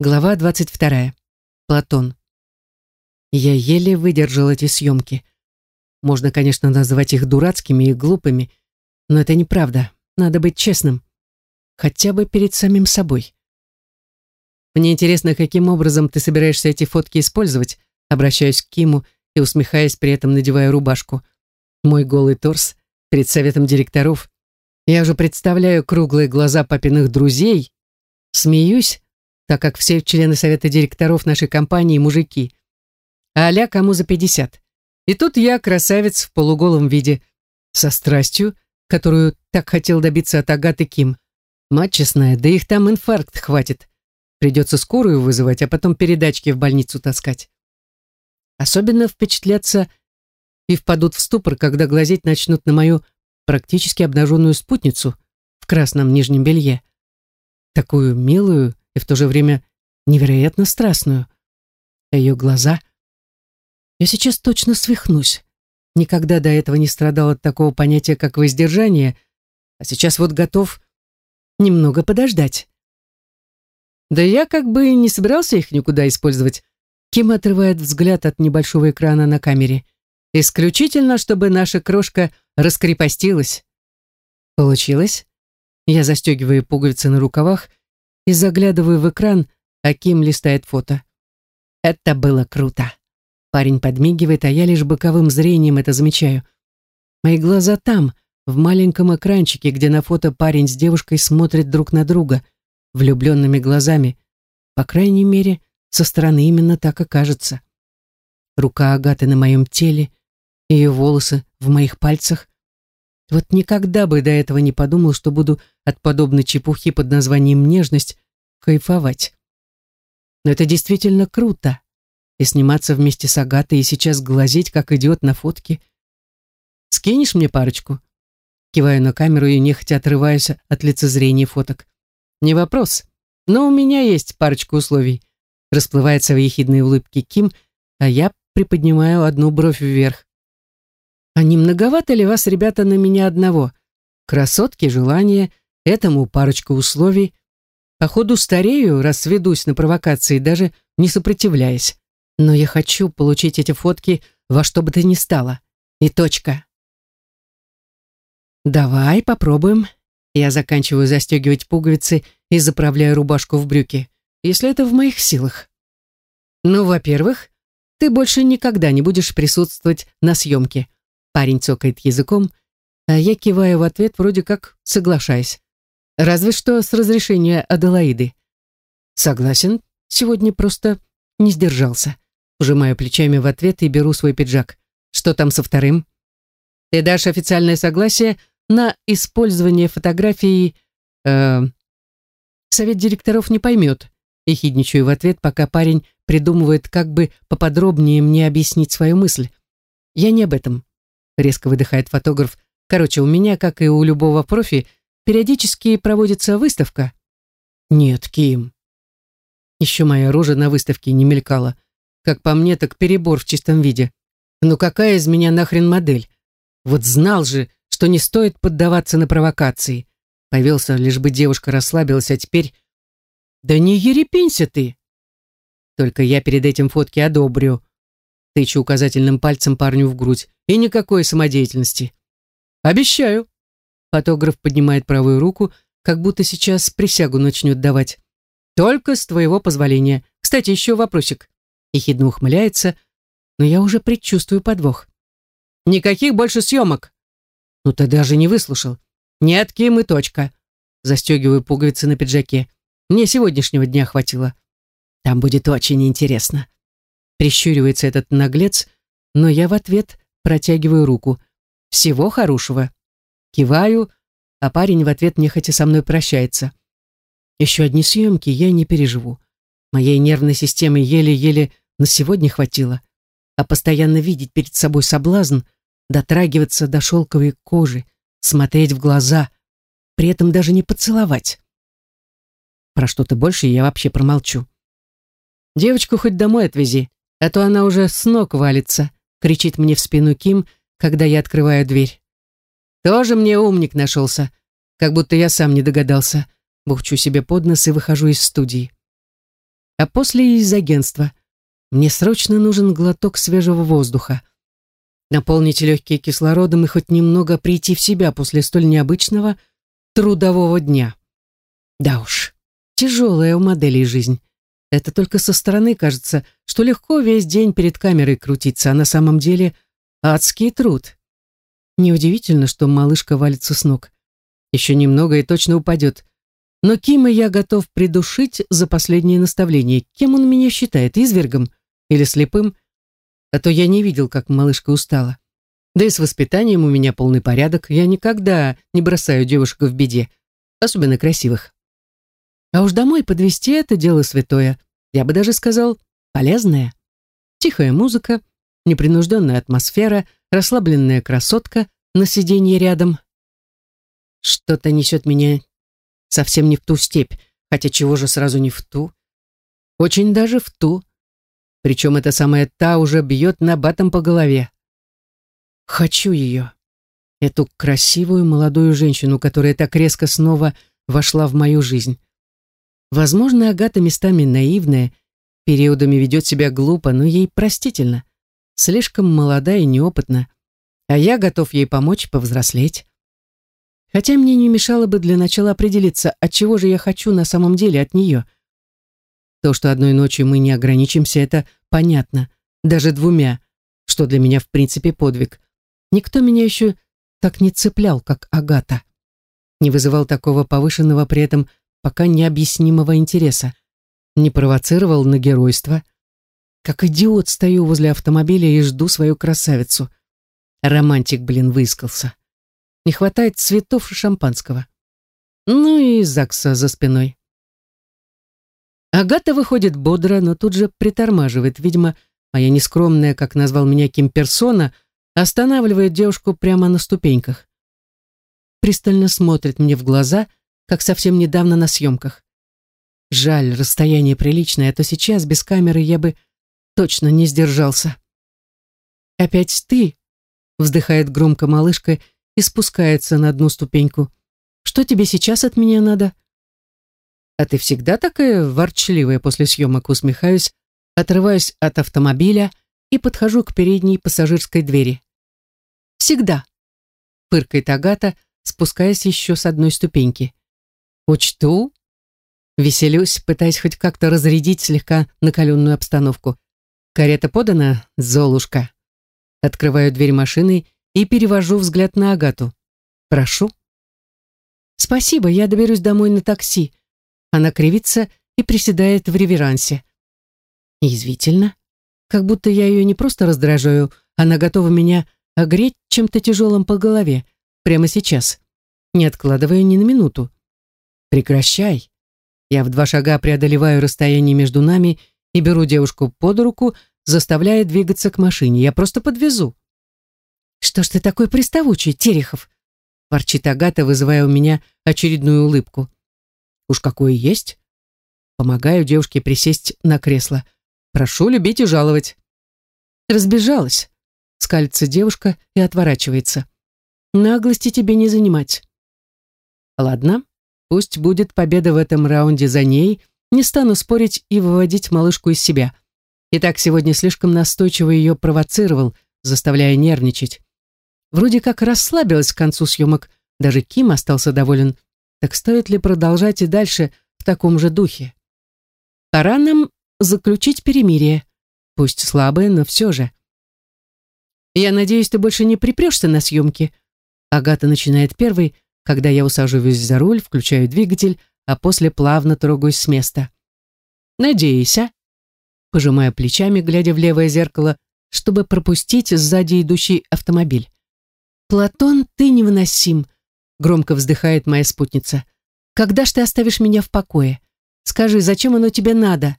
Глава 22. Платон. Я еле выдержал эти съемки. Можно, конечно, называть их дурацкими и глупыми, но это неправда. Надо быть честным. Хотя бы перед самим собой. Мне интересно, каким образом ты собираешься эти фотки использовать, обращаюсь к Киму и усмехаясь, при этом надевая рубашку. Мой голый торс перед советом директоров. Я уже представляю круглые глаза папиных друзей, смеюсь, так как все члены совета директоров нашей компании мужики. А аля кому за 50. И тут я, красавец в полуголом виде, со страстью, которую так хотел добиться от Агаты Ким. Мать честная, да их там инфаркт хватит. Придется скорую вызывать, а потом передачки в больницу таскать. Особенно впечатлятся и впадут в ступор, когда глазеть начнут на мою практически обнаженную спутницу в красном нижнем белье. Такую милую, и в то же время невероятно страстную. А ее глаза... Я сейчас точно свихнусь. Никогда до этого не страдал от такого понятия, как воздержание, а сейчас вот готов немного подождать. Да я как бы не собирался их никуда использовать. Ким отрывает взгляд от небольшого экрана на камере. Исключительно, чтобы наша крошка раскрепостилась. Получилось? Я застегиваю пуговицы на рукавах и заглядываю в экран, а Ким листает фото. Это было круто. Парень подмигивает, а я лишь боковым зрением это замечаю. Мои глаза там, в маленьком экранчике, где на фото парень с девушкой смотрят друг на друга, влюбленными глазами. По крайней мере, со стороны именно так и кажется. Рука Агаты на моем теле, ее волосы в моих пальцах. Вот никогда бы до этого не подумал, что буду от подобной чепухи под названием «нежность» кайфовать. Но это действительно круто. И сниматься вместе с Агатой и сейчас глазеть, как идет на фотке. «Скинешь мне парочку?» Киваю на камеру и нехотя отрываюсь от лицезрения фоток. «Не вопрос. Но у меня есть парочка условий». Расплывается в ехидной улыбке Ким, а я приподнимаю одну бровь вверх. А не многовато ли вас, ребята, на меня одного? Красотки, желания, этому парочка условий. Походу старею, раз ведусь на провокации, даже не сопротивляясь. Но я хочу получить эти фотки во что бы то ни стало. И точка. Давай попробуем. Я заканчиваю застегивать пуговицы и заправляю рубашку в брюки, если это в моих силах. Ну, во-первых, ты больше никогда не будешь присутствовать на съемке. Парень цокает языком, а я киваю в ответ, вроде как соглашаясь. Разве что с разрешения Аделаиды. Согласен, сегодня просто не сдержался. Ужимаю плечами в ответ и беру свой пиджак. Что там со вторым? Ты дашь официальное согласие на использование фотографии... Э, совет директоров не поймет. И хидничаю в ответ, пока парень придумывает, как бы поподробнее мне объяснить свою мысль. Я не об этом резко выдыхает фотограф. Короче, у меня, как и у любого профи, периодически проводится выставка. Нет, Ким. Еще моя рожа на выставке не мелькала. Как по мне, так перебор в чистом виде. Ну какая из меня нахрен модель? Вот знал же, что не стоит поддаваться на провокации. Повелся, лишь бы девушка расслабилась, а теперь... Да не ерепенься ты! Только я перед этим фотки одобрю. Тычу указательным пальцем парню в грудь. И никакой самодеятельности. Обещаю. Фотограф поднимает правую руку, как будто сейчас присягу начнет давать. Только с твоего позволения. Кстати, еще вопросик. Ехидно ухмыляется, но я уже предчувствую подвох. Никаких больше съемок. Ну ты даже не выслушал. Нет, Ким и точка. Застегиваю пуговицы на пиджаке. Мне сегодняшнего дня хватило. Там будет очень интересно. Прищуривается этот наглец, но я в ответ протягиваю руку. Всего хорошего. Киваю, а парень в ответ нехотя со мной прощается. Еще одни съемки я не переживу. Моей нервной системы еле-еле на сегодня хватило. А постоянно видеть перед собой соблазн, дотрагиваться до шелковой кожи, смотреть в глаза, при этом даже не поцеловать. Про что-то больше я вообще промолчу. Девочку хоть домой отвези, а то она уже с ног валится», — кричит мне в спину Ким, когда я открываю дверь. «Тоже мне умник нашелся, как будто я сам не догадался». Бухчу себе под нос и выхожу из студии. а после из агентства. Мне срочно нужен глоток свежего воздуха. Наполнить легкие кислородом и хоть немного прийти в себя после столь необычного трудового дня. Да уж, тяжелая у моделей жизнь. Это только со стороны кажется, что легко весь день перед камерой крутиться, а на самом деле адский труд. Неудивительно, что малышка валится с ног. Еще немного и точно упадет. Но Кима я готов придушить за последнее наставление. Кем он меня считает, извергом или слепым? А то я не видел, как малышка устала. Да и с воспитанием у меня полный порядок. Я никогда не бросаю девушек в беде, особенно красивых. А уж домой подвести это дело святое. Я бы даже сказал, полезное. Тихая музыка, непринужденная атмосфера, расслабленная красотка на сиденье рядом. Что-то несет меня совсем не в ту степь, хотя чего же сразу не в ту? Очень даже в ту. Причем эта самая та уже бьет на батом по голове. Хочу ее. Эту красивую молодую женщину, которая так резко снова вошла в мою жизнь. Возможно, Агата местами наивная, периодами ведет себя глупо, но ей простительно. Слишком молода и неопытна. А я готов ей помочь повзрослеть. Хотя мне не мешало бы для начала определиться, от чего же я хочу на самом деле от нее. То, что одной ночью мы не ограничимся, это понятно. Даже двумя, что для меня в принципе подвиг. Никто меня еще так не цеплял, как Агата. Не вызывал такого повышенного при этом пока необъяснимого интереса. Не провоцировал на геройство. Как идиот стою возле автомобиля и жду свою красавицу. Романтик, блин, выискался. Не хватает цветов и шампанского. Ну и ЗАГСа за спиной. Агата выходит бодро, но тут же притормаживает. Видимо, моя нескромная, как назвал меня Ким персона, останавливает девушку прямо на ступеньках. Пристально смотрит мне в глаза, как совсем недавно на съемках. Жаль, расстояние приличное, а то сейчас без камеры я бы точно не сдержался. «Опять ты?» — вздыхает громко малышка и спускается на одну ступеньку. «Что тебе сейчас от меня надо?» «А ты всегда такая ворчливая после съемок?» Усмехаюсь, отрываюсь от автомобиля и подхожу к передней пассажирской двери. «Всегда», — фыркает Агата, спускаясь еще с одной ступеньки. «Учту». Веселюсь, пытаясь хоть как-то разрядить слегка накаленную обстановку. Карета подана, Золушка. Открываю дверь машины и перевожу взгляд на Агату. «Прошу». «Спасибо, я доберусь домой на такси». Она кривится и приседает в реверансе. Язвительно. Как будто я ее не просто раздражаю, она готова меня огреть чем-то тяжелым по голове. Прямо сейчас. Не откладывая ни на минуту. «Прекращай!» Я в два шага преодолеваю расстояние между нами и беру девушку под руку, заставляя двигаться к машине. Я просто подвезу. «Что ж ты такой приставучий, Терехов?» ворчит Агата, вызывая у меня очередную улыбку. «Уж какое есть!» Помогаю девушке присесть на кресло. «Прошу любить и жаловать». Разбежалась. Скалится девушка и отворачивается. Наглости тебе не занимать. Ладно, Пусть будет победа в этом раунде за ней, не стану спорить и выводить малышку из себя. Итак, сегодня слишком настойчиво ее провоцировал, заставляя нервничать. Вроде как расслабилась к концу съемок, даже Ким остался доволен. Так стоит ли продолжать и дальше в таком же духе? Пора нам заключить перемирие. Пусть слабое, но все же. Я надеюсь, ты больше не припрешься на съемки. Агата начинает первой, когда я усаживаюсь за руль, включаю двигатель, а после плавно трогаюсь с места. «Надеюсь, а?» Пожимая плечами, глядя в левое зеркало, чтобы пропустить сзади идущий автомобиль. «Платон, ты невыносим», — громко вздыхает моя спутница. «Когда ж ты оставишь меня в покое? Скажи, зачем оно тебе надо?»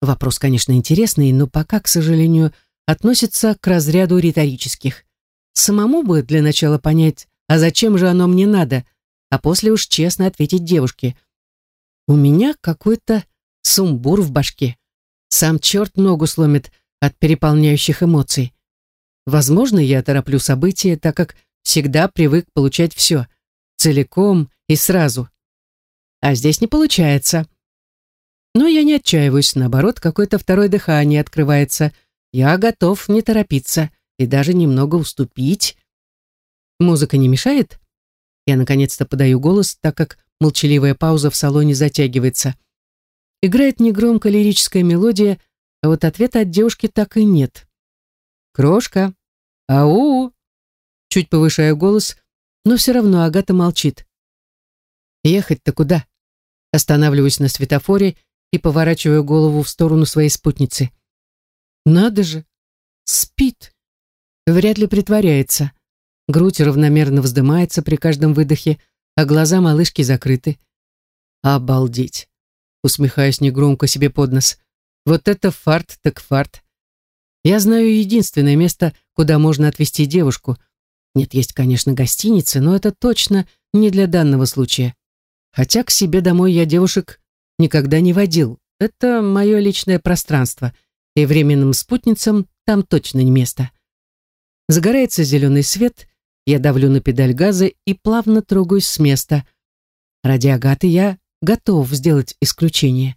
Вопрос, конечно, интересный, но пока, к сожалению, относится к разряду риторических. Самому бы для начала понять, а зачем же оно мне надо, а после уж честно ответить девушке. У меня какой-то сумбур в башке. Сам черт ногу сломит от переполняющих эмоций. Возможно, я тороплю события, так как всегда привык получать все, целиком и сразу. А здесь не получается. Но я не отчаиваюсь, наоборот, какое-то второе дыхание открывается. Я готов не торопиться и даже немного уступить. Музыка не мешает? Я наконец-то подаю голос, так как молчаливая пауза в салоне затягивается. Играет негромко лирическая мелодия, а вот ответа от девушки так и нет. «Крошка! Ау!» Чуть повышаю голос, но все равно Агата молчит. «Ехать-то куда?» Останавливаюсь на светофоре и поворачиваю голову в сторону своей спутницы. «Надо же! Спит!» Вряд ли притворяется. Грудь равномерно вздымается при каждом выдохе, а глаза малышки закрыты. Обалдеть. Усмехаюсь негромко себе под нос. Вот это фарт так фарт. Я знаю единственное место, куда можно отвезти девушку. Нет, есть, конечно, гостиницы, но это точно не для данного случая. Хотя к себе домой я девушек никогда не водил. Это мое личное пространство, и временным спутницам там точно не место. Загорается зеленый свет, я давлю на педаль газа и плавно трогаюсь с места. Ради Агаты я готов сделать исключение.